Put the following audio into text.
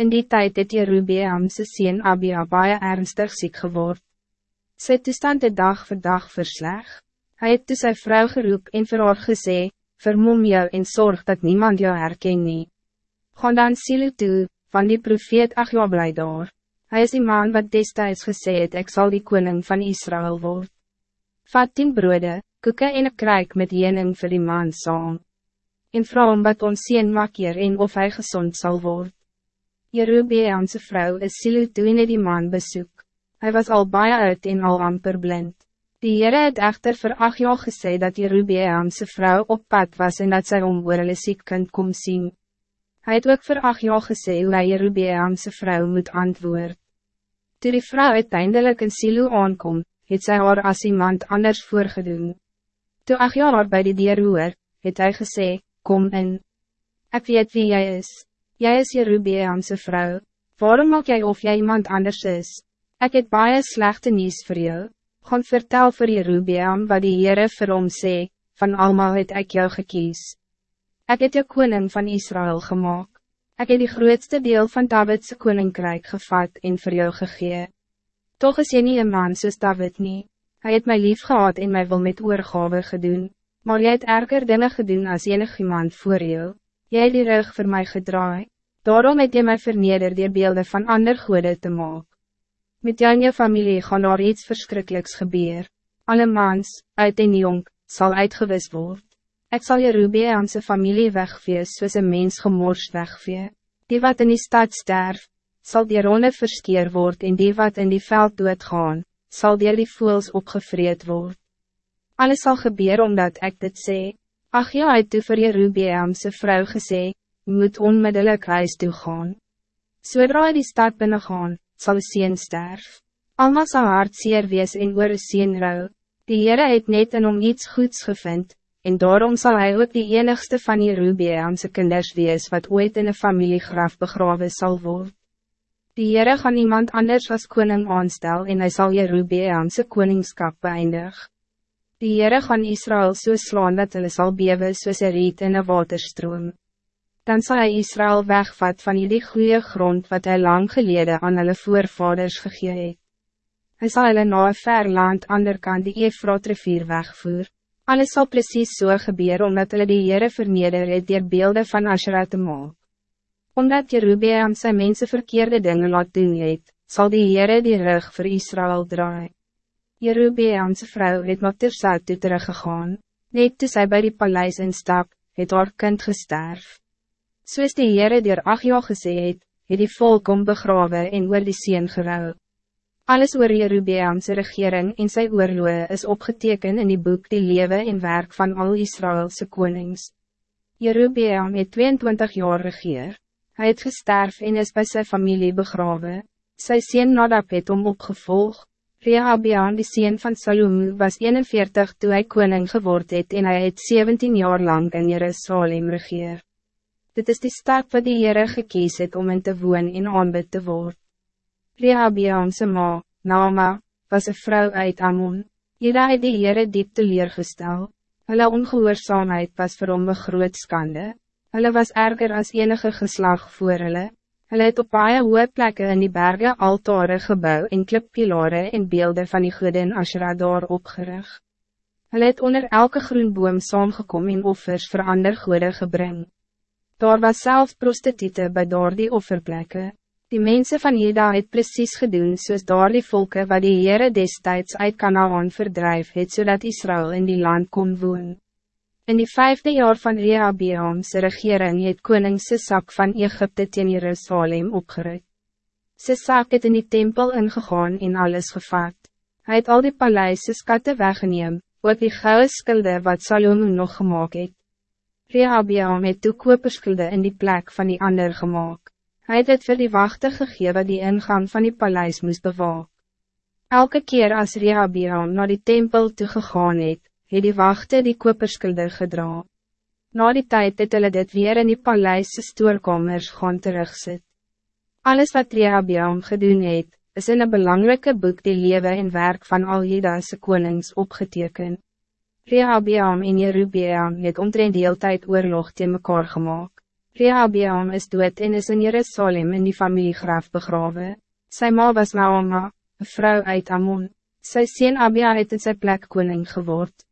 In die tijd het Jerubeam sy sien Abia baie ernstig ziek geword. Sy toestand het dag voor dag versleg. Hij het toe sy vrou geroep en vir haar gesê, vermom jou en zorg dat niemand jou herken nie. Gaan dan Silo toe, van die profeet Achja bly daar. Hy is die man wat destijds gesê het, ek sal die koning van Israël word. Vat tien brode, koeke en een kruik met jening vir die man saam. En vrouw om wat ons sien maak hier en of hij gezond zal worden. Jerubeamse vrouw is Silo toe die man bezoek. Hij was al baie uit en al amper blind. Die Heere het echter vir acht jaar gesê dat Jerubeamse vrouw op pad was en dat sy om oor hulle siek kind kom sien. Hij het ook vir acht jaar gesê hoe hy Jerubeamse vrouw moet antwoord. Toe die vrouw uiteindelijk in Silo aankom, het sy haar as iemand anders voorgedoen. Toe acht jaar haar by die dier hoor, het hy gesê, kom in. Ik weet wie jij is. Jij is Jerubeamse vrouw. Waarom maak jij of jij iemand anders is? Ik heb baie slechte nieuws voor jou. Gaan vertel voor Jerubeam wat die Heere vir hom sê, van allemaal het ik jou gekies. Ik heb jou koning van Israël gemaakt. Ik heb die grootste deel van Davidse koninkrijk gevat en voor jou gegee. Toch is jy nie een man soos David nie. Hij het mij lief gehad en mij wil met oorgave gedoen. Maar jy het erger dingen gedoen als enig iemand voor jou. Het die rug voor mij gedraai. Daarom het jy my verneder die beelden van ander goede te maak. Met jou en jou familie gaan daar iets verschrikkelijks gebeur. Alle mans, uit en jong, zal uitgewis word. Ik zal Jerubeamse familie wegvee soos een mens gemors wegvee. Die wat in die stad sterf, zal die ronde verskeer word en die wat in die veld doodgaan, zal die die voels opgevreed word. Alles zal gebeuren omdat ik dit zeg. Ach ja, het toe vir Jerubeamse vrou gesê, moet onmiddellijk huis toe gaan. Zodra die stad binnen gaan, sal die sien sterf. Alma sal hartseer wees en oor die sien rou. Die Heere het net in hom iets goeds gevind, en daarom zal hij ook die enigste van Jerubeamse kinders wees wat ooit in een familiegraf begraven zal worden. Die Heere gaan iemand anders als koning aanstel en hij zal Jerubeamse koningskap beëindig. Die Heere gaan Israël so slaan dat hulle sal bewe soos een riet in een waterstroom. Dan zal hij Israël wegvat van die goede grond wat hij lang geleden aan hulle voorvaders gegee het. Hy sal hulle na een ver land anderkant die Efraat rivier wegvoer. Alles zal precies zo so gebeuren omdat hulle die Heere verneder het dier beelden van Asherah te maak. Omdat Jerubeam sy mense verkeerde dingen laat doen het, sal die Heere die rug voor Israël draaien. Jerubeamse vrouw het na Tirsa toe teruggegaan, net toe sy by die paleis instap, het haar kind gesterf. Soos die Heere dier jaar gesê het, het die volk om begrawe en oor die seen gerou. Alles oor Jerubeamse regering en sy oorloe is opgeteken in die boek die lewe en werk van al Israëlse konings. Jerubeam het 22 jaar regeer. Hij het gesterf en is bij zijn familie begraven. Sy sien Nadab het om opgevolgd. Rehabian die sien van Salomo was 41 toen hij koning geword het en hij het 17 jaar lang in Jerusalem regeer. Dit is die stad wat die Heere gekies het om in te woon en aanbid te word. Rehabianse ma, Nama, was een vrouw uit Ammon. Jeda het die Heere diep teleurgestel. Hulle ongehoorzaamheid was vir hom een groot skande. Hulle was erger als enige geslag voor hulle. Hulle het op baie hoë plekke in die bergen altare gebouw en klippilare en beelden van die goede en Asherah daar opgerig. Hulle het onder elke groen boom saamgekom en offers vir ander goede gebring. Daar was zelfs prostitute bij daar die offerplekke. Die mensen van Jeda het precies gedoen soos daar die volke wat die Heere destijds uit Kanaan verdrijf het zodat Israël in die land kon woon. In die vijfde jaar van Rehabeamse regering het koning Sisak van Egypte teen Jerusalem opgerukt. Sisak het in die tempel ingegaan en alles gevat. Hij het al die paleise skatte weggeneem, ook die gouden skulde wat Salomo nog gemaakt het. Rehabeam het toe koperskulde in die plek van die ander gemaakt. Hij het het vir die wachte gegee wat die ingang van die paleis moest bewaak. Elke keer als Rehabeam naar die tempel toe gegaan het, het die wachte die koperskulde gedra. Na die tijd het hulle dit weer in die paleise stoorkamers gaan terugsit. Alles wat Rehabeam gedoen het, is in een belangrijke boek die lewe en werk van al Jedase konings opgeteken. Rehabeam en Jerubeam het omtrent deeltijd oorlog teen mekaar gemaakt. Rehabeam is dood en is in Jerusalem in die familiegraf begraven. Sy ma was Naoma, een vrouw uit Ammon. Sy sien Abia het in sy plek koning geword.